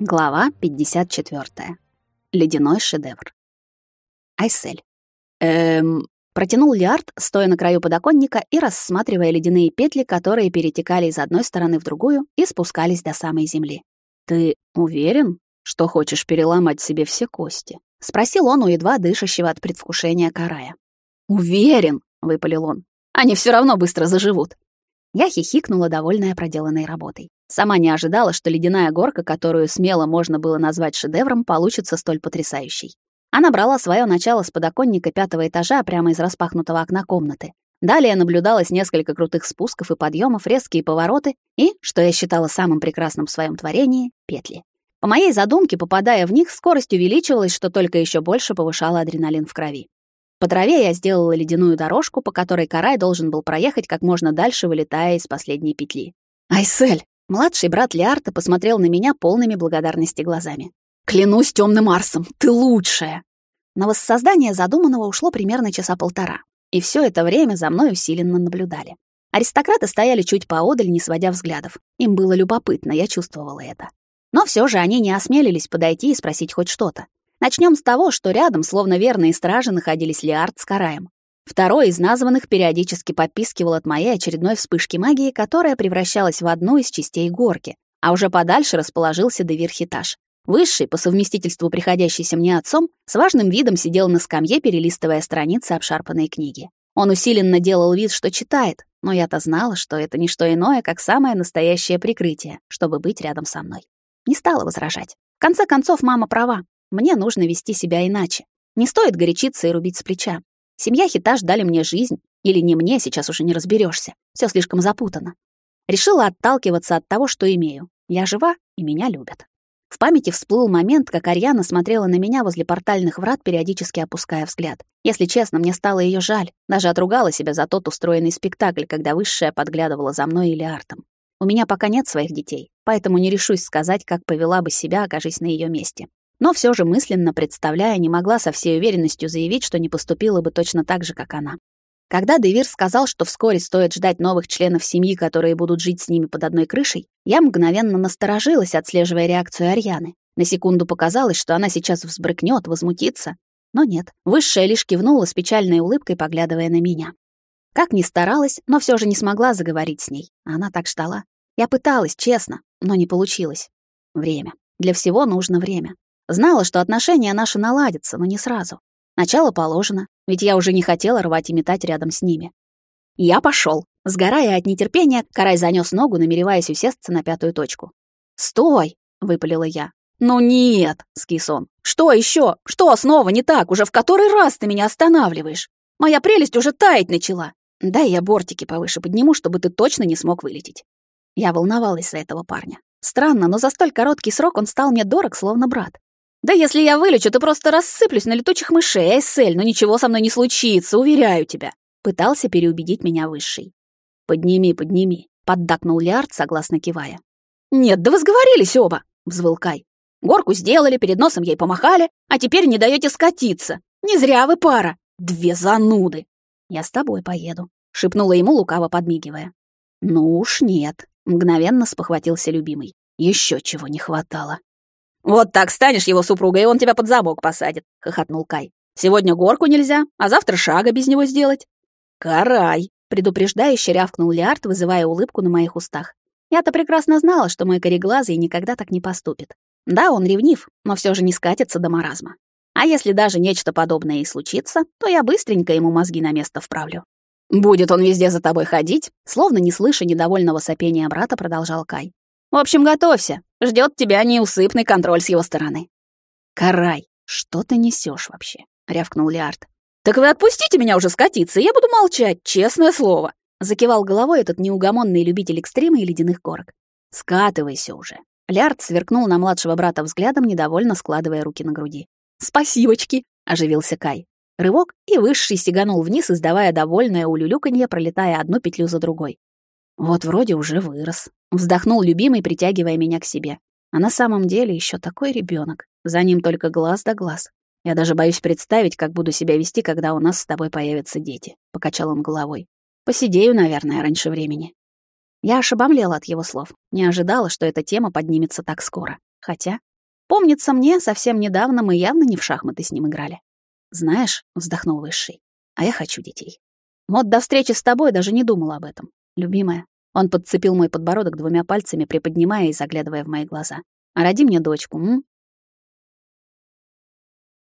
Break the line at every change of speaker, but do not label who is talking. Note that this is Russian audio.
Глава 54. Ледяной шедевр. Айсель. Эм, протянул Лиард, стоя на краю подоконника и рассматривая ледяные петли, которые перетекали из одной стороны в другую и спускались до самой земли. Ты уверен, что хочешь переломать себе все кости? спросил он у едва дышащего от предвкушения Карая. Уверен, выпалил он. Они все равно быстро заживут. Я хихикнула, довольная проделанной работой. Сама не ожидала, что ледяная горка, которую смело можно было назвать шедевром, получится столь потрясающей. Она брала свое начало с подоконника пятого этажа прямо из распахнутого окна комнаты. Далее наблюдалось несколько крутых спусков и подъемов, резкие повороты и, что я считала самым прекрасным в своем творении, петли. По моей задумке, попадая в них, скорость увеличивалась, что только еще больше повышало адреналин в крови. По траве я сделала ледяную дорожку, по которой Карай должен был проехать как можно дальше, вылетая из последней петли. «Айсель!» Младший брат Лиарта посмотрел на меня полными благодарности глазами. «Клянусь темным Марсом, ты лучшая!» На воссоздание задуманного ушло примерно часа полтора, и все это время за мной усиленно наблюдали. Аристократы стояли чуть поодаль, не сводя взглядов. Им было любопытно, я чувствовала это. Но все же они не осмелились подойти и спросить хоть что-то. Начнем с того, что рядом, словно верные стражи, находились Лиард с Караем. Второй из названных периодически подпискивал от моей очередной вспышки магии, которая превращалась в одну из частей горки, а уже подальше расположился Девирхитаж. Высший, по совместительству приходящийся мне отцом, с важным видом сидел на скамье, перелистывая страницы обшарпанной книги. Он усиленно делал вид, что читает, но я-то знала, что это не что иное, как самое настоящее прикрытие, чтобы быть рядом со мной. Не стала возражать. В конце концов, мама права. Мне нужно вести себя иначе. Не стоит горячиться и рубить с плеча. Семья Хитаж дали мне жизнь, или не мне, сейчас уже не разберешься. Все слишком запутано. Решила отталкиваться от того, что имею. Я жива, и меня любят. В памяти всплыл момент, как Ариана смотрела на меня возле портальных врат, периодически опуская взгляд. Если честно, мне стало ее жаль. Даже отругала себя за тот устроенный спектакль, когда высшая подглядывала за мной или Артом. У меня пока нет своих детей, поэтому не решусь сказать, как повела бы себя, окажись на ее месте но все же мысленно представляя, не могла со всей уверенностью заявить, что не поступила бы точно так же, как она. Когда Девир сказал, что вскоре стоит ждать новых членов семьи, которые будут жить с ними под одной крышей, я мгновенно насторожилась, отслеживая реакцию Арьяны. На секунду показалось, что она сейчас взбрыкнет, возмутится. Но нет, высшая лишь кивнула с печальной улыбкой, поглядывая на меня. Как ни старалась, но все же не смогла заговорить с ней. Она так ждала. Я пыталась, честно, но не получилось. Время. Для всего нужно время. Знала, что отношения наши наладятся, но не сразу. Начало положено, ведь я уже не хотела рвать и метать рядом с ними. Я пошел. Сгорая от нетерпения, Карай занёс ногу, намереваясь усесться на пятую точку. «Стой!» — выпалила я. «Ну нет!» — скис он. «Что еще? Что снова не так? Уже в который раз ты меня останавливаешь? Моя прелесть уже таять начала. Дай я бортики повыше подниму, чтобы ты точно не смог вылететь». Я волновалась за этого парня. Странно, но за столь короткий срок он стал мне дорог, словно брат. Да если я вылечу, то просто рассыплюсь на летучих мышей, Айсель, но ничего со мной не случится, уверяю тебя. Пытался переубедить меня высший. Подними, подними, поддакнул Лиард, согласно кивая. Нет, да вы сговорились оба, взвыл Кай. Горку сделали, перед носом ей помахали, а теперь не даете скатиться. Не зря вы пара. Две зануды. Я с тобой поеду, шипнула ему лукаво подмигивая. Ну уж нет, мгновенно спохватился любимый. Еще чего не хватало. «Вот так станешь его супругой, и он тебя под замок посадит», — хохотнул Кай. «Сегодня горку нельзя, а завтра шага без него сделать». «Карай», — предупреждающе рявкнул Лиард, вызывая улыбку на моих устах. Я-то прекрасно знала, что мой кореглазый никогда так не поступит. Да, он ревнив, но все же не скатится до маразма. А если даже нечто подобное и случится, то я быстренько ему мозги на место вправлю. «Будет он везде за тобой ходить», словно не слыша недовольного сопения брата, продолжал Кай. В общем, готовься. Ждет тебя неусыпный контроль с его стороны. Карай, что ты несешь вообще? рявкнул Лиард. Так вы отпустите меня уже скатиться, я буду молчать, честное слово. Закивал головой этот неугомонный любитель экстрима и ледяных горок. Скатывайся уже. Лиард сверкнул на младшего брата взглядом, недовольно складывая руки на груди. «Спасибочки!» — оживился Кай. Рывок, и высший сиганул вниз, издавая довольное улюлюканье, пролетая одну петлю за другой. Вот вроде уже вырос. Вздохнул любимый, притягивая меня к себе. А на самом деле еще такой ребенок. За ним только глаз да глаз. Я даже боюсь представить, как буду себя вести, когда у нас с тобой появятся дети. Покачал он головой. Посидею, наверное, раньше времени. Я аж обомлела от его слов. Не ожидала, что эта тема поднимется так скоро. Хотя Помнится мне, совсем недавно мы явно не в шахматы с ним играли. Знаешь, вздохнул Высший, а я хочу детей. Вот до встречи с тобой даже не думала об этом. Любимая. Он подцепил мой подбородок двумя пальцами, приподнимая и заглядывая в мои глаза. А роди мне дочку, м?